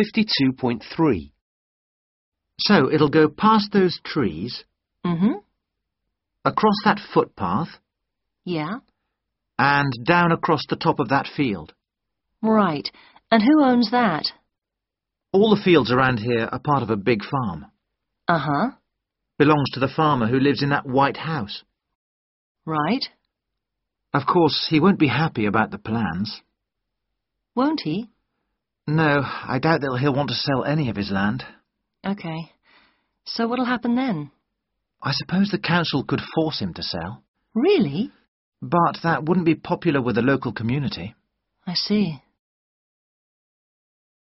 52.3. So it'll go past those trees, Mm-hmm. across that footpath, Yeah. and down across the top of that field. Right. And who owns that? All the fields around here are part of a big farm. Uh-huh. Belongs to the farmer who lives in that white house. Right. Of course, he won't be happy about the plans. Won't he? No, I doubt that he'll want to sell any of his land. Okay. So what'll happen then? I suppose the council could force him to sell, Really? but that wouldn't be popular with the local community. I see.